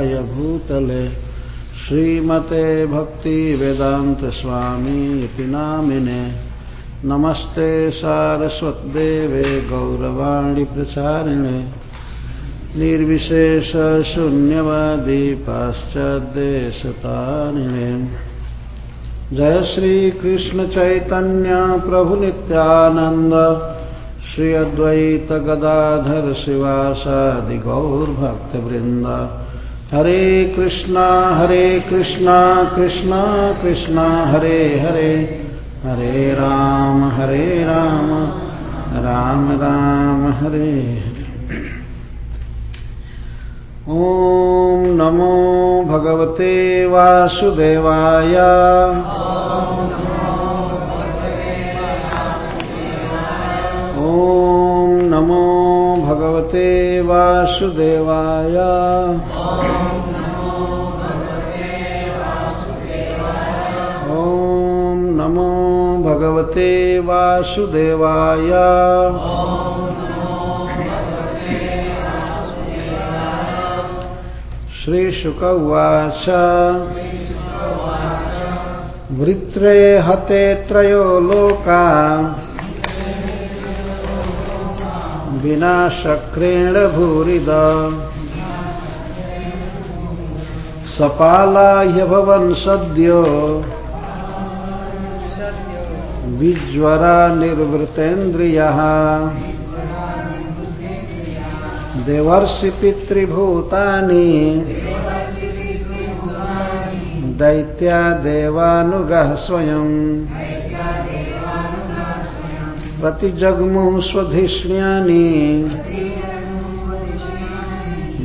भूतले श्रीमते भक्तिवेदान्तस्वामी इति नामिने। नमस्ते सारस्वत्देवे गौरवाणि प्रचारिणे। निर्विशेषशून्यवादी पाश्चाद्देशतारिणे जय श्रीकृष्णचैतन्य प्रभुनित्यानन्द श्री अद्वैत गदाधर शिवासादि गौरभक्तवृन्द। हरे कृष्णा हरे कृष्णा कृष्णा कृष्णा, हरे हरे। हरे राम हरे राम राम राम, हरे। ॐ नमो भगवते वासुदेवाय। ॐ नमो भगवते वासुदेवाय। भगवते वासुदेवाय। श्रीशुक उवाच। वृत्रे हते त्रयो लोका। विनाशक्रेण भूरिद। सपाला ह्यभवन् सद्यो। विज्वरा निर्वृतेन्द्रियः देवर्षि पितृभूतानि दैत्या देवानुगः स्वयम् प्रतिजग्मुः स्वधिष्ण्यानि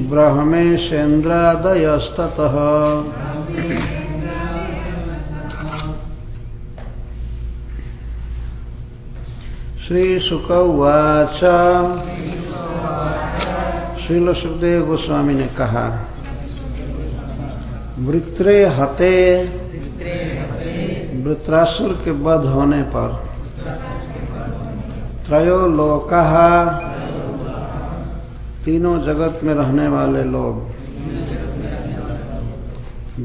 ब्रह्मेशेन्द्रादयस्ततः। श्रीशुक उवाच श्रील सुखदेव गोस्वामी ने कहा वृत्रे हते वृत्रासुर के वध होने पर त्रयो लोका तीनों जगत में रहने वाले लोग,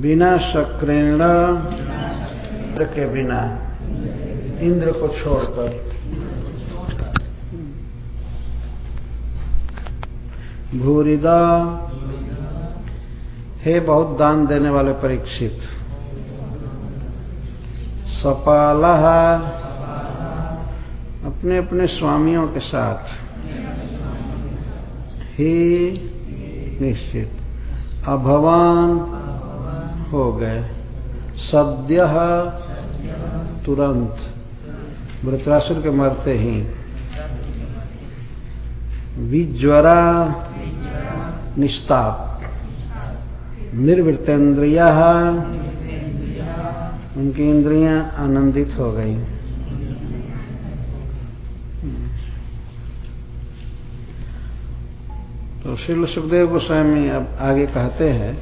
बिना शक्रेण के बिना, इंद्र को छोड़कर भूरिदा। हे बहुत दान देने वाले परीक्षित। सपाला अपने अपने स्वामियों के साथ। ही निश्चित। अभवान हो गए। सद्य तुरंत। वृत्रासुर के मरते ही। विज्वरा निस्ताप निर्वृतेन्द्रिया। उनकी इंद्रियाँ आनंदित हो गई। तो श्रील सुखदेव गोस्वामी अब आगे कहते हैं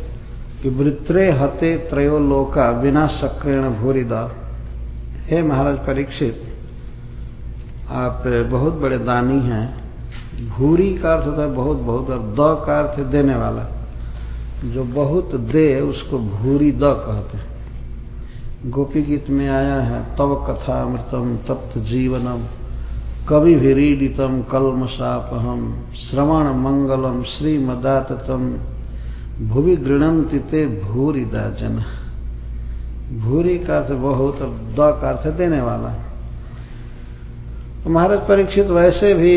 कि वृत्रे हते त्रयो लोका बिना सक्रेण भूरिदा। हे महाराज परीक्षित, आप बहुत बड़े दानी हैं। भूरी का अर्थ होता है बहुत बहुत, और द का अर्थ देने वाला। जो बहुत दे, उसको भूरी द कहते हैं। गोपी गीत में आया है, तव कथा अमृतम तप्त जीवनम, कवि भिरीडितम कलम सापहम श्रवण मंगलम श्री श्रीमदाततम, भुवि गृणंति ते भूरिदा जन भूरी का अर्थ बहुत, और द का अर्थ देने वाला। तो महाराज परीक्षित वैसे भी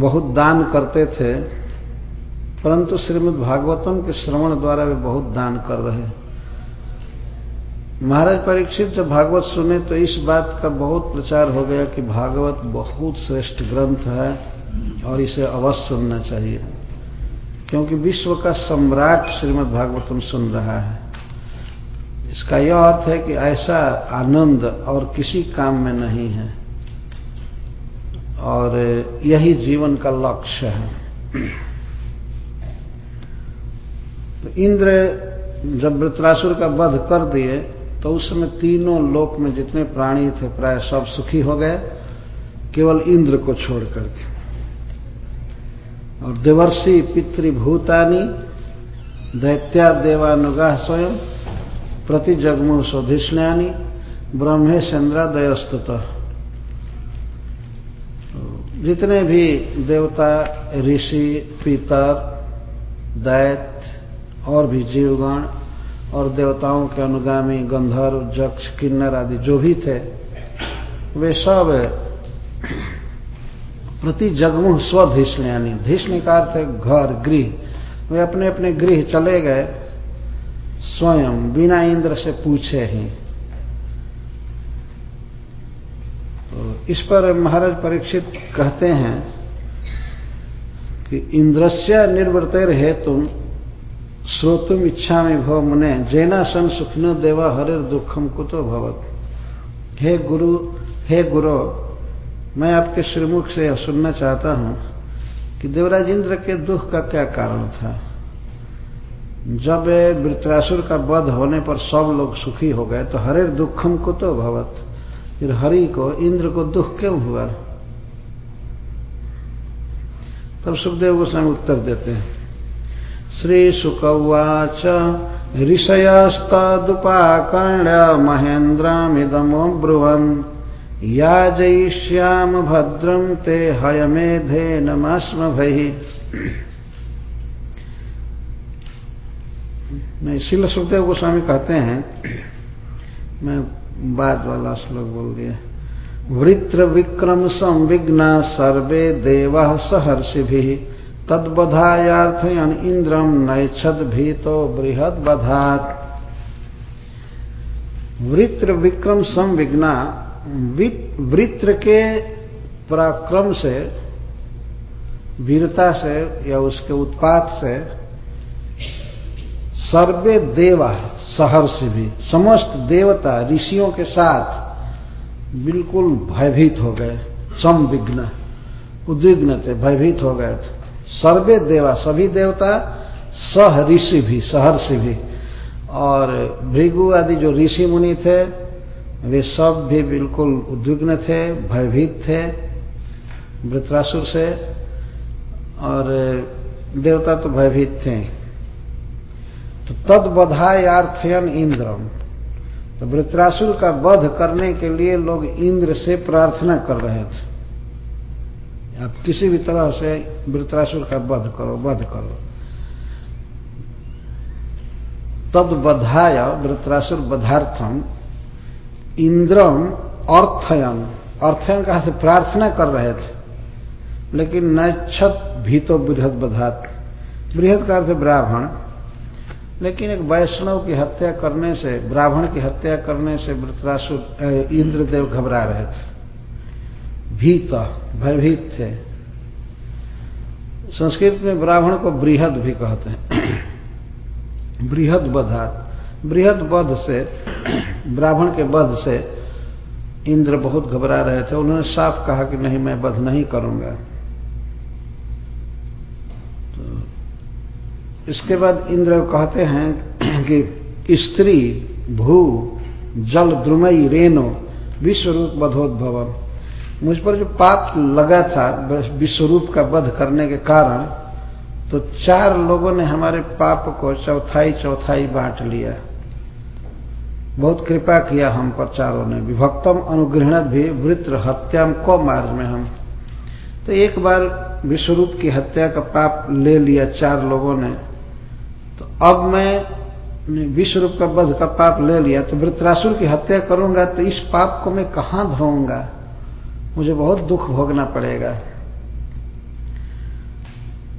बहुत दान करते थे, परंतु श्रीमद् भागवतम के श्रवण द्वारा वे बहुत दान कर रहे महाराज परीक्षित जब भागवत सुने तो इस बात का बहुत प्रचार हो गया कि भागवत बहुत श्रेष्ठ ग्रंथ है और इसे अवश्य सुनना चाहिए, क्योंकि विश्व का सम्राट श्रीमद् भागवतम सुन रहा है। इसका यह अर्थ है कि ऐसा आनंद और किसी काम में नहीं है। और यही जीवन का लक्ष्य है। तो इंद्र जब वृत्रासुर का वध कर दिए तो उस समय तीनों लोक में जितने प्राणी थे, प्राय सब सुखी हो गए, केवल इंद्र को छोड़ करके। और देवर्षि पितृभूतानी दैत्या देवानुगाह स्वयं, प्रति जगमु स्वधिष्ण्यानी ब्रह्मेशंद्रादयस्तुत जितने भी देवता, ऋषि पितर दैत और भी जीवगण और देवताओं के अनुगामी गंधर्व, जक्ष, किन्नर आदि जो भी थे, वे सब प्रति जगमुह स्वधिष्ण, यानी धिष्ण का अर्थ घर, गृह। वे अपने अपने गृह चले गए, स्वयं बिना इंद्र से पूछे ही तो इस पर महाराज परीक्षित कहते हैं कि इंद्रस्य निर्वृतर हेतु श्रोतुम इच्छा में भव मुने, जैना सन सुखन देवा हरे दुखम कुतो भवत। हे गुरु हे गुरु, मैं आपके श्रीमुख से यह सुनना चाहता हूँ कि देवराज इंद्र के दुख का क्या कारण था। जब वृत्रासुर का वध होने पर सब लोग सुखी हो गए तो हरे दुखम कुतो भवत। फिर हरि को, इंद्र को दुख क्यों हुआ? तब सुखदेव गोस्वामी उत्तर देते हैं। श्री सुकवाच ऋषयस्तदुपाकर्ण्य महेन्द्रमिदमोब्रुवन् याजयिष्याम भद्रम ते हयमेधे भई नहीं शिल सुखदेव गोस्वामी कहते हैं, मैं बाद वाला श्लोक बोल दिया। वृत्र विक्रम संविघ्न सर्वे देव सहर्षि तद्बधायार्थयन इंद्रम नैच्छद भीतो बृहद बधात। वृत्र विक्रम संविघ्ना वृत्र के पराक्रम से, वीरता से या उसके उत्पात से सर्वे देवा सहर्ष भी। समस्त देवता ऋषियों के साथ बिल्कुल भयभीत हो गए, संविघ्न, उद्विग्न थे, भयभीत हो गए थे। सर्वे देवा, सभी देवता सह ऋषि भी, सहर्षि भी। और भृगु आदि जो ऋषि मुनि थे, वे सब भी बिल्कुल उद्विग्न थे, भयभीत थे वृत्रासुर से। और देवता तो भयभीत थे। तो तद बधायार्थयन इंद्रम। तो वृत्रासुर का वध करने के लिए लोग इंद्र से प्रार्थना कर रहे थे। आप किसी भी तरह से वृत्रासुर का वध करो वध करो। तद बधाय, वृत्रासुर बधार्थम, इंद्रम अर्थयन। अर्थयन कहा से प्रार्थना कर रहे थे। लेकिन नक्षत भी तो बृहद बधात। बृहद का अर्थ ब्राह्मण। लेकिन एक वैष्णव की हत्या करने से, ब्राह्मण की हत्या करने से वृत्रासुर इंद्रदेव घबरा रहे थे। भीत, भयभीत थे। संस्कृत में ब्राह्मण को बृहद भी कहते हैं। बृहद बधात बृहद वध से, ब्राह्मण के वध से इंद्र बहुत घबरा रहे थे। उन्होंने साफ़ कहा कि नहीं, मैं वध नहीं करूँगा। इसके बाद इंद्र कहते हैं कि स्त्री, भू, जल, द्रुमई रेनो विश्वरूप वधोद्भव मुझ पर जो पाप लगा था, विश्वरूप का वध करने के कारण तो चार लोगों ने हमारे पाप को चौथाई चौथाई बांट लिया। बहुत कृपा किया हम पर चारों ने। विभक्तम अनुग्रहण भी वृत्र हत्याम को मार्ग में हम। तो एक बार विश्वरूप की हत्या का पाप ले लिया चार लोगों ने। अब मैं विश्वरूप का वध का पाप ले लिया तो वृत्रासुर की हत्या करूँगा तो इस पाप को मैं कहाँ धोऊँगा? मुझे बहुत दुख भोगना पड़ेगा।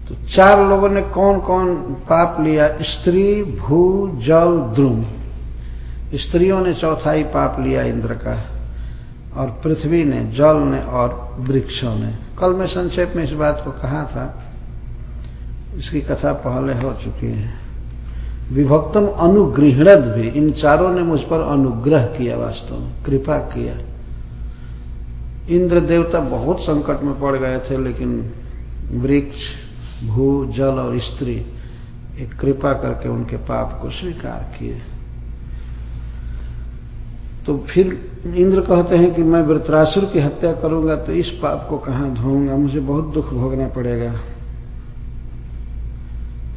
तो चार लोगों ने कौन कौन पाप लिया? स्त्री, भू, जल, द्रुम। स्त्रियों ने चौथाई पाप लिया इंद्र का, और पृथ्वी ने, जल ने, और वृक्षों ने। कल मैं संक्षेप में इस बात को कहा था। इसकी कथा पहले हो चुकी है। विभक्तम अनुगृहणद भी। इन चारों ने मुझ पर अनुग्रह किया वास्तव में, कृपा किया। इंद्र देवता बहुत संकट में पड़ गए थे, लेकिन वृक्ष, भू, जल और स्त्री एक कृपा करके उनके पाप को स्वीकार किए। तो फिर इंद्र कहते हैं कि मैं वृत्रासुर की हत्या करूँगा तो इस पाप को कहाँ धोऊँगा? मुझे बहुत दुख भोगना पड़ेगा।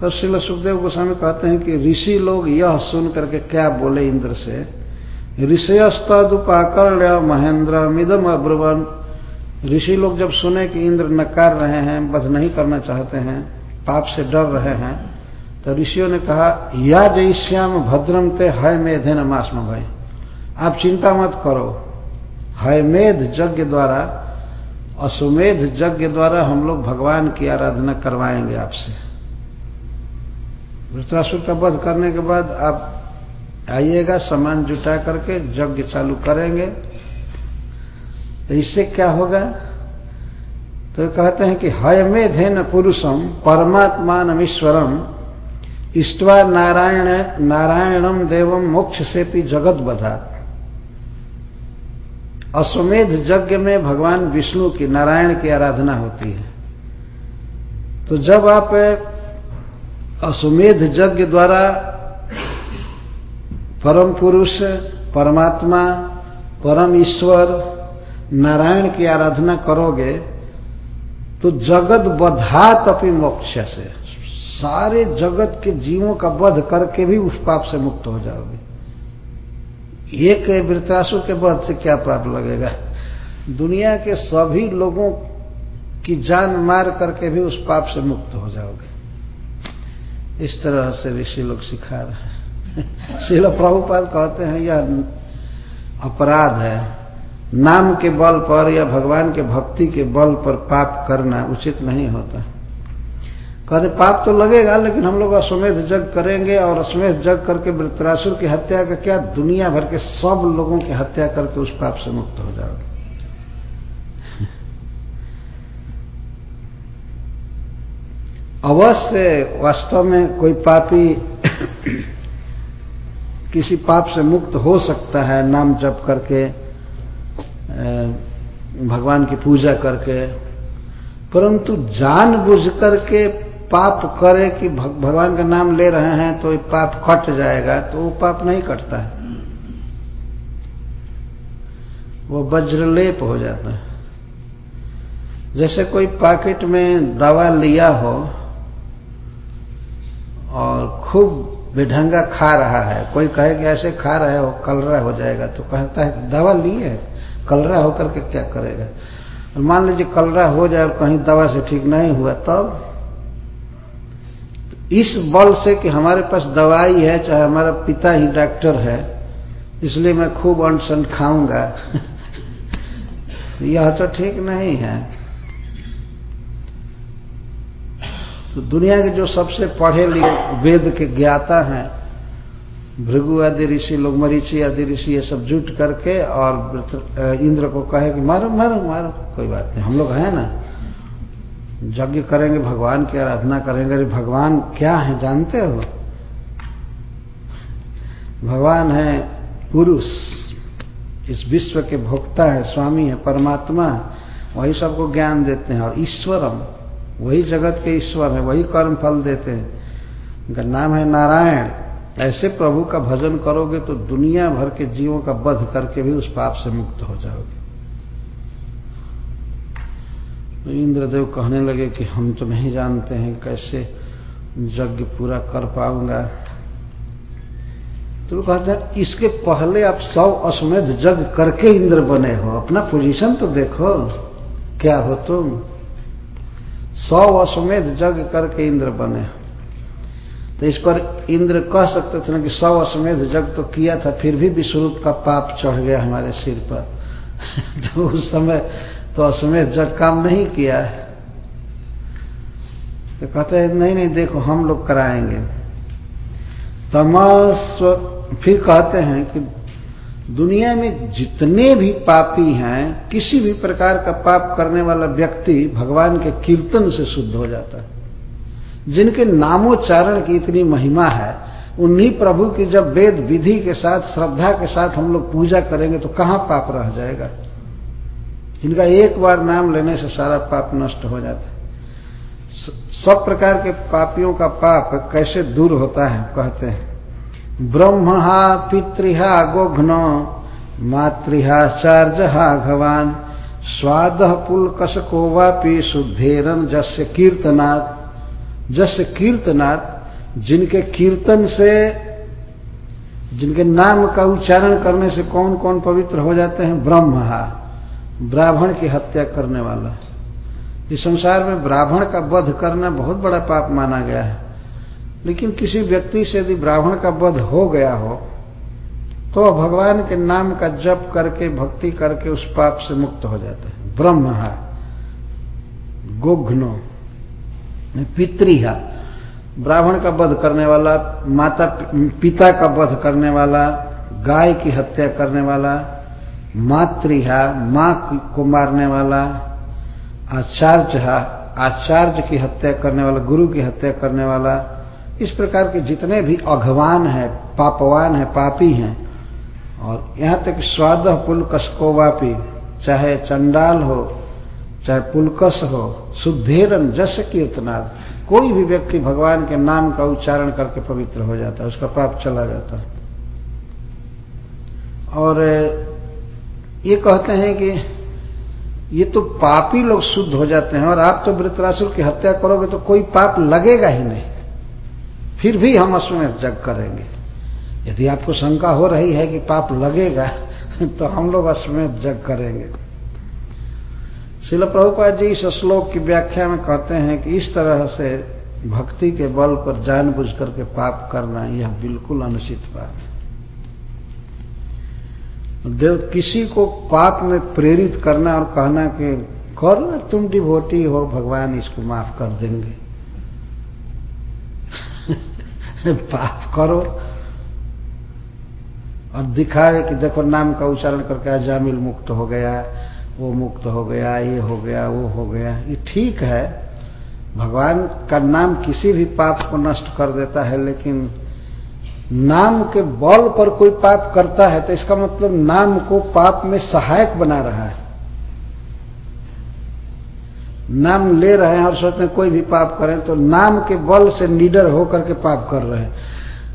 तो शिल सुखदेव गोस्वामी कहते हैं कि ऋषि लोग यह सुन करके क्या बोले इंद्र से? ऋषयस्तुपाकर्ण्य महेंद्र मिदम अब्रुवन। ऋषि लोग जब सुने कि इंद्र नकार रहे हैं, वध नहीं करना चाहते हैं, पाप से डर रहे हैं तो ऋषियों ने कहा, या जयश्याम भद्रम ते हय मेधे नमास्म भाई। आप चिंता मत करो। हयमेध यज्ञ द्वारा अश्वमेध यज्ञ द्वारा हम लोग भगवान की आराधना करवाएँगे आपसे। वृत्रासुर का वध करने के बाद आप आइएगा, सामान जुटा करके यज्ञ चालू करेंगे। तो इससे क्या होगा? तो कहते हैं कि हय में धेन पुरुषम परमात्मान ईश्वरम इष्टवा नारायण नारायणम देवम मोक्ष से भी जगत बधा। अश्वमेध यज्ञ में भगवान विष्णु की नारायण की आराधना होती है। तो जब आप अश्वमेध यज्ञ द्वारा परम पुरुष, परमात्मा, परम ईश्वर नारायण की आराधना करोगे तो जगत बधात अपनी मोक्ष से। सारे जगत के जीवों का वध करके भी उस पाप से मुक्त हो जाओगे। एक वृत्रासु के वध से क्या पाप लगेगा? दुनिया के सभी लोगों की जान मार करके भी उस पाप से मुक्त हो जाओगे। इस तरह से ऋषि लोग सिखा रहे हैं। शिल प्रभुपाद कहते हैं, यह अपराध है। नाम के बल पर या भगवान के भक्ति के बल पर पाप करना उचित नहीं होता। कहते, पाप तो लगेगा, लेकिन हम लोग अश्वमेध जग करेंगे और अश्वमेध जग करके वृत्रासुर की हत्या का क्या दुनिया भर के सब लोगों की हत्या करके उस पाप से मुक्त हो जाओगे। अवश्य वास्तव में कोई पापी किसी पाप से मुक्त हो सकता है, नाम जप करके भगवान की पूजा करके। परंतु जान बुझ करके पाप करे कि भगवान का नाम ले रहे हैं तो ये पाप कट जाएगा तो वो पाप नहीं कटता है। वो वज्रलेप हो जाता है। जैसे कोई पैकेट में दवा लिया हो और खूब बेढंगा खा रहा है। कोई कहे कि ऐसे खा रहे हो, कलरा हो जाएगा तो कहता है दवा लिए है, कलरा होकर के क्या करेगा? और मान लीजिए कलरा हो जाए और कहीं दवा से ठीक नहीं हुआ, तब इस बल से कि हमारे पास दवाई है, चाहे हमारा पिता ही डॉक्टर है, इसलिए मैं खूब अनशन खाऊँगा। यह तो ठीक नहीं है। तो दुनिया के जो सबसे पढ़े लिखे वेद के ज्ञाता हैं, भृगु आदि, ऋषि लोग मरीची आदि, ऋषि, ये सब जुट करके और इंद्र को कहे कि मारो मारो मारो, कोई बात नहीं, हम लोग हैं ना। यज्ञ करेंगे, भगवान की आराधना करेंगे, अरे भगवान क्या है, जानते हो? भगवान है पुरुष, इस विश्व के भोक्ता है, स्वामी है, परमात्मा वही सबको ज्ञान देते हैं, और ईश्वरम। वही जगत के ईश्वर है, वही कर्म फल देते हैं। उनका नाम है नारायण। ऐसे प्रभु का भजन करोगे तो दुनिया भर के जीवों का वध करके भी उस पाप से मुक्त हो जाओगे। तो इंद्रदेव कहने लगे कि हम तो नहीं जानते हैं कैसे यज्ञ पूरा कर पाऊँगा। तो कहते हैं, इसके पहले आप सौ अश्वमेध जग करके इंद्र बने हो। अपना पोजीशन तो देखो, क्या हो तुम? सौ अश्वमेध जग करके इंद्र बने। तो इस पर इंद्र कह सकते थे ना कि सौ अश्वमेध जग तो किया था, फिर भी विश्वरूप का पाप चढ़ गया हमारे सिर पर। तो उस समय तो अश्वमेध जग काम नहीं किया है। तो कहते हैं, नहीं नहीं, देखो, हम लोग कराएँगे। तमस्व फिर कहते हैं कि दुनिया में जितने भी पापी हैं, किसी भी प्रकार का पाप करने वाला व्यक्ति भगवान के कीर्तन से शुद्ध हो जाता है। जिनके नामोच्चारण की इतनी महिमा है, उन्हीं प्रभु की जब वेद विधि के साथ, श्रद्धा के साथ हम लोग पूजा करेंगे तो कहाँ पाप रह जाएगा? इनका एक बार नाम लेने से सारा पाप नष्ट हो जाता है। सब प्रकार के पापियों का पाप कैसे दूर होता है, कहते हैं। ब्रह्महा पितृहा गोघ्न मातृहा चार्जहा भगवान स्वाद पुलकस को वापी शुद्धेरन जस्य कीर्तनाथ जस्य कीर्तनाथ जिनके कीर्तन से, जिनके नाम का उच्चारण करने से कौन कौन पवित्र हो जाते हैं? ब्रह्महा ब्राह्मण की हत्या करने वाला। इस संसार में ब्राह्मण का वध करना बहुत बड़ा पाप माना गया है। लेकिन किसी व्यक्ति से यदि ब्राह्मण का वध हो गया हो तो भगवान के नाम का जप करके, भक्ति करके उस पाप से मुक्त हो जाता है। ब्रह्महा गोघ्नो पितृहा ब्राह्मण का वध करने वाला, माता, पिता का वध करने वाला, गाय की हत्या करने वाला मातृहा माँ को मारने वाला, आचार्य आचार्य की हत्या करने वाला, गुरु की हत्या करने वाला इस प्रकार के जितने भी अघवान हैं, पापवान हैं, पापी हैं, और यहाँ तक स्वाद पुलकस को वापी, चाहे चंडाल हो, चाहे पुलकस हो शुद्धेरन जस कीर्तनाद कोई भी व्यक्ति भगवान के नाम का उच्चारण करके पवित्र हो जाता है, उसका पाप चला जाता है। और ये कहते हैं कि ये तो पापी लोग शुद्ध हो जाते हैं, और आप तो वृतरासुर की हत्या करोगे तो कोई पाप लगेगा ही नहीं। फिर भी हम अश्वमेध जग करेंगे। यदि आपको शंका हो रही है कि पाप लगेगा तो हम लोग अश्वमेध जग करेंगे। शिल प्रभुपाद जी इस श्लोक की व्याख्या में कहते हैं कि इस तरह से भक्ति के बल पर जानबूझ करके पाप करना, यह बिल्कुल अनुचित बात है। देव, किसी को पाप में प्रेरित करना और कहना कि करो तुम डिभोटी हो, भगवान इसको माफ़ कर देंगे। पाप करो। और दिखाए कि देखो नाम का उच्चारण करके जामिल मुक्त हो गया, वो मुक्त हो गया, ये हो गया, वो हो गया। ये ठीक है। भगवान का नाम किसी भी पाप को नष्ट कर देता है, लेकिन नाम के बल पर कोई पाप करता है तो इसका मतलब नाम को पाप में सहायक बना रहा है। नाम ले रहे हैं और सोचते हैं कोई भी पाप करें तो नाम के बल से निडर होकर के पाप कर रहे हैं।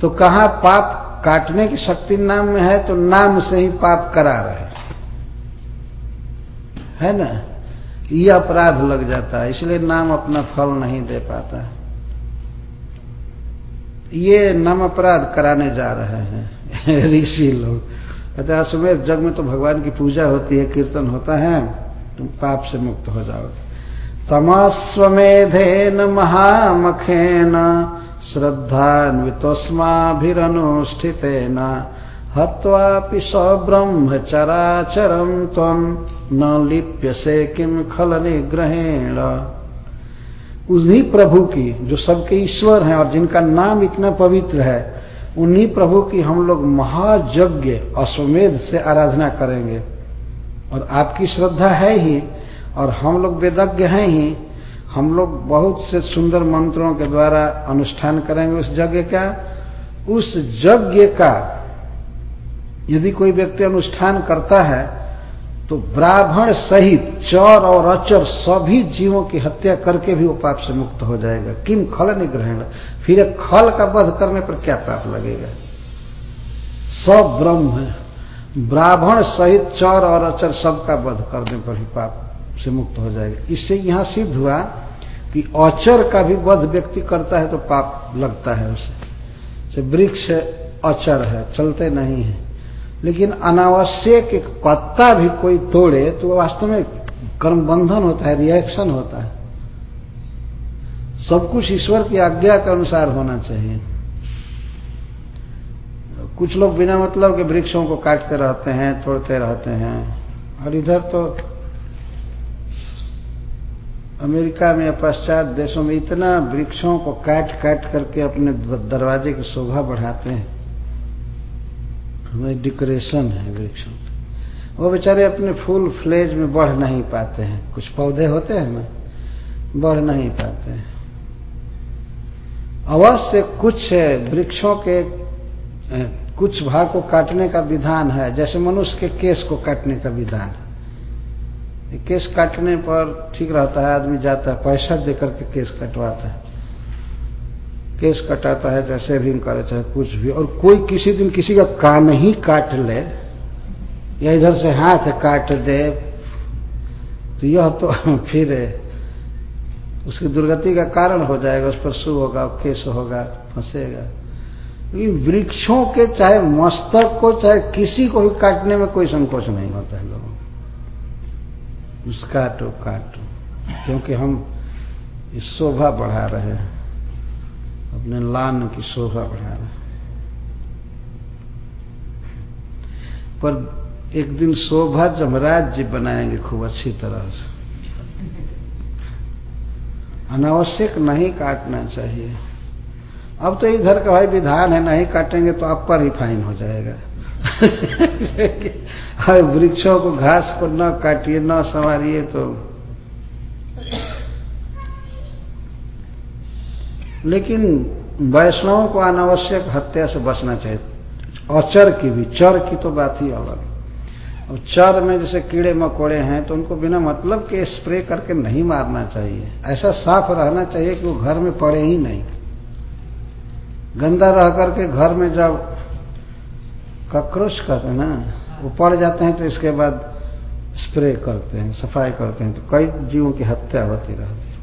तो कहा पाप काटने की शक्ति नाम में है तो नाम से ही पाप करा रहे है। ना? ये अपराध लग जाता है, इसलिए नाम अपना फल नहीं दे पाता ये नाम अपराध कराने जा रहे हैं, ऋषि लोग। कहते हैं अश्वमेध जग में तो भगवान की पूजा होती है, कीर्तन होता है, तुम पाप से मुक्त हो जाओगे। तमस्वेधेन महामखेन श्रद्धान्वितोस्माभिरनुष्ठितेन हत्वापि स ब्रह्मचराचरम तम न लिप्यसे किम खल निग्रहेण उन्हीं प्रभु की, जो सबके ईश्वर हैं और जिनका नाम इतना पवित्र है, उन्हीं प्रभु की हम लोग महायज्ञ अश्वमेध से आराधना करेंगे। और आपकी श्रद्धा है ही और हम लोग वेदज्ञ हैं ही, हम लोग बहुत से सुंदर मंत्रों के द्वारा अनुष्ठान करेंगे उस यज्ञ का। उस यज्ञ का यदि कोई व्यक्ति अनुष्ठान करता है तो ब्राह्मण सहित चौर और अचर सभी जीवों की हत्या करके भी वो पाप से मुक्त हो जाएगा। किम खल निग्रहण? फिर खल का वध करने पर क्या पाप लगेगा? सब ब्रह्म है। ब्राह्मण सहित चौर और अचर सबका वध करने पर ही पाप से मुक्त हो जाएगा। इससे यहाँ सिद्ध हुआ कि अचर का भी वध व्यक्ति करता है तो पाप लगता है उसे। वृक्ष अचर है, चलते नहीं है। लेकिन अनावश्यक एक पत्ता भी कोई तोड़े तो वास्तव में कर्म बंधन होता है रिएक्शन होता है। सब कुछ ईश्वर की आज्ञा के अनुसार होना चाहिए। कुछ लोग बिना मतलब के वृक्षों को काटते रहते हैं, तोड़ते रहते हैं। और इधर तो अमेरिका में पश्चात देशों में इतना वृक्षों को काट काट करके अपने दरवाजे की शोभा बढ़ाते हैं। हमें डिकोरेशन है वृक्षों वो बेचारे अपने फूल फ्लेज में बढ़ नहीं पाते हैं। कुछ पौधे होते हैं ना? बढ़ नहीं पाते हैं। अवश्य कुछ वृक्षों के कुछ भाग को काटने का विधान है। जैसे मनुष्य के केस को काटने का विधान है। केस काटने पर ठीक रहता है, आदमी जाता है, पैसा देकर के केस कटवाता है। केस कटाता है चाहे सेविंग करे, चाहे कुछ भी। और कोई किसी दिन किसी का कान ही काट ले, या इधर से हाथ काट दे तो यह तो फिर उसकी दुर्गति का कारण हो जाएगा, उस पर सु होगा, केस होगा, फंसेगा। लेकिन वृक्षों के, चाहे मस्तक को, चाहे किसी को भी काटने में कोई संकोच नहीं होता है लोगों उस काटो काटो। क्योंकि हम इस शोभा बढ़ा रहे हैं। अपने लान की शोभा बढ़ा रहे पर एक दिन शोभा जमराज जी बनाएँगे खूब अच्छी तरह से। अनावश्यक नहीं काटना चाहिए। अब तो इधर का भाई विधान है, नहीं काटेंगे तो आप पर ही फाइन हो जाएगा। वृक्षों को घास को न काटिए, न संवारिए तो। लेकिन वैष्णवों को अनावश्यक हत्या से बचना चाहिए। अचर की भी, चर की तो बात ही अलग अब चर में जैसे कीड़े मकोड़े हैं तो उनको बिना मतलब के स्प्रे करके नहीं मारना चाहिए। ऐसा साफ़ रहना चाहिए कि वो घर में पड़े ही नहीं। गंदा रह करके घर में जब कक्रोच कहते हैं ना पड़ जाते हैं तो इसके बाद स्प्रे करते हैं, सफ़ाई करते हैं तो कई जीवों की हत्या होती रहती है।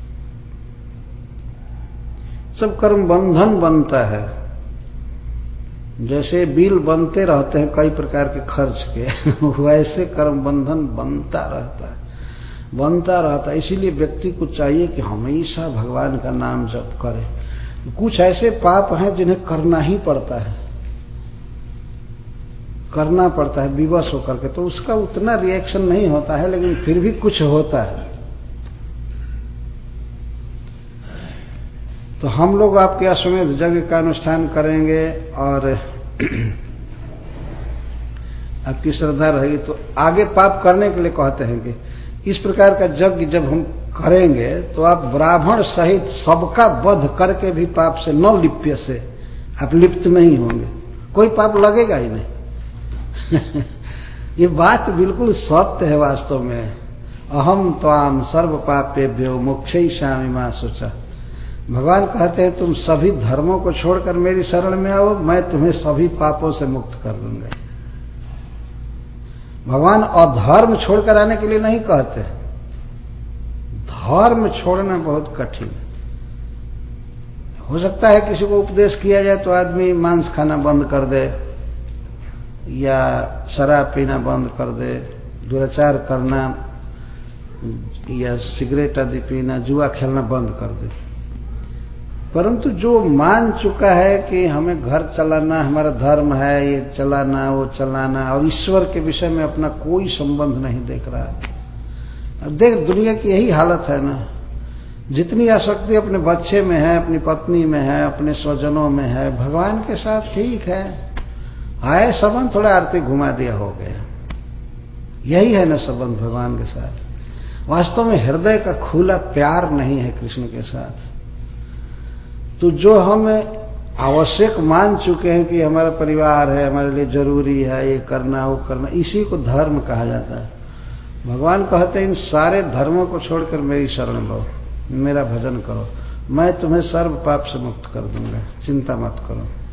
सब कर्म बंधन बनता है। जैसे बिल बनते रहते हैं, कई प्रकार के खर्च के, वैसे कर्म बंधन बनता रहता है। बनता रहता है, इसीलिए व्यक्ति को चाहिए कि हमेशा भगवान का नाम जप करे। कुछ ऐसे पाप हैं जिन्हें करना ही पड़ता है। करना पड़ता है, विवश होकर के तो उसका उतना रिएक्शन नहीं होता है, लेकिन फिर भी कुछ होता है। तो हम लोग आपके अश्वमेध यज्ञ का अनुष्ठान करेंगे और आपकी श्रद्धा रहेगी। तो आगे पाप करने के लिए कहते हैं कि इस प्रकार का यज्ञ जब हम करेंगे तो आप ब्राह्मण सहित सबका वध करके भी पाप से न लिप्य से आप लिप्त नहीं होंगे। कोई पाप लगेगा ही नहीं। ये बात बिल्कुल सत्य है वास्तव में। अहम त्वाम सर्व पापेभ्यो मोक्ष शामी माँ सोचा भगवान कहते हैं, तुम सभी धर्मों को छोड़कर मेरी शरण में आओ, मैं तुम्हें सभी पापों से मुक्त कर दूँगा। भगवान अधर्म छोड़कर आने के लिए नहीं कहते। धर्म छोड़ना बहुत कठिन हो सकता है किसी को उपदेश किया जाए तो आदमी मांस खाना बंद कर दे। या शराब पीना बंद कर दे, दुराचार करना, या सिगरेट आदि पीना, जुआ खेलना बंद कर दे। परंतु जो मान चुका है कि हमें घर चलाना, हमारा धर्म है, ये चलाना, वो चलाना, और ईश्वर के विषय में अपना कोई संबंध नहीं देख रहा है। अब देख, दुनिया की यही हालत है ना। जितनी आसक्ति अपने बच्चे में है, अपनी पत्नी में है, अपने स्वजनों में है, भगवान के साथ ठीक है। आए संबंध थोड़ा आरती घुमा दिया हो गया। यही है ना संबंध भगवान के साथ। वास्तव में हृदय का खुला प्यार नहीं है कृष्ण के साथ। तो जो हम आवश्यक मान चुके हैं कि हमारा परिवार है, हमारे लिए ज़रूरी है, ये करना, वो करना, इसी को धर्म कहा जाता है। भगवान कहते हैं, इन सारे धर्मों को छोड़कर मेरी शरण लो, मेरा भजन करो। मैं तुम्हें सर्व पाप से मुक्त कर दूँगा, चिंता मत करो।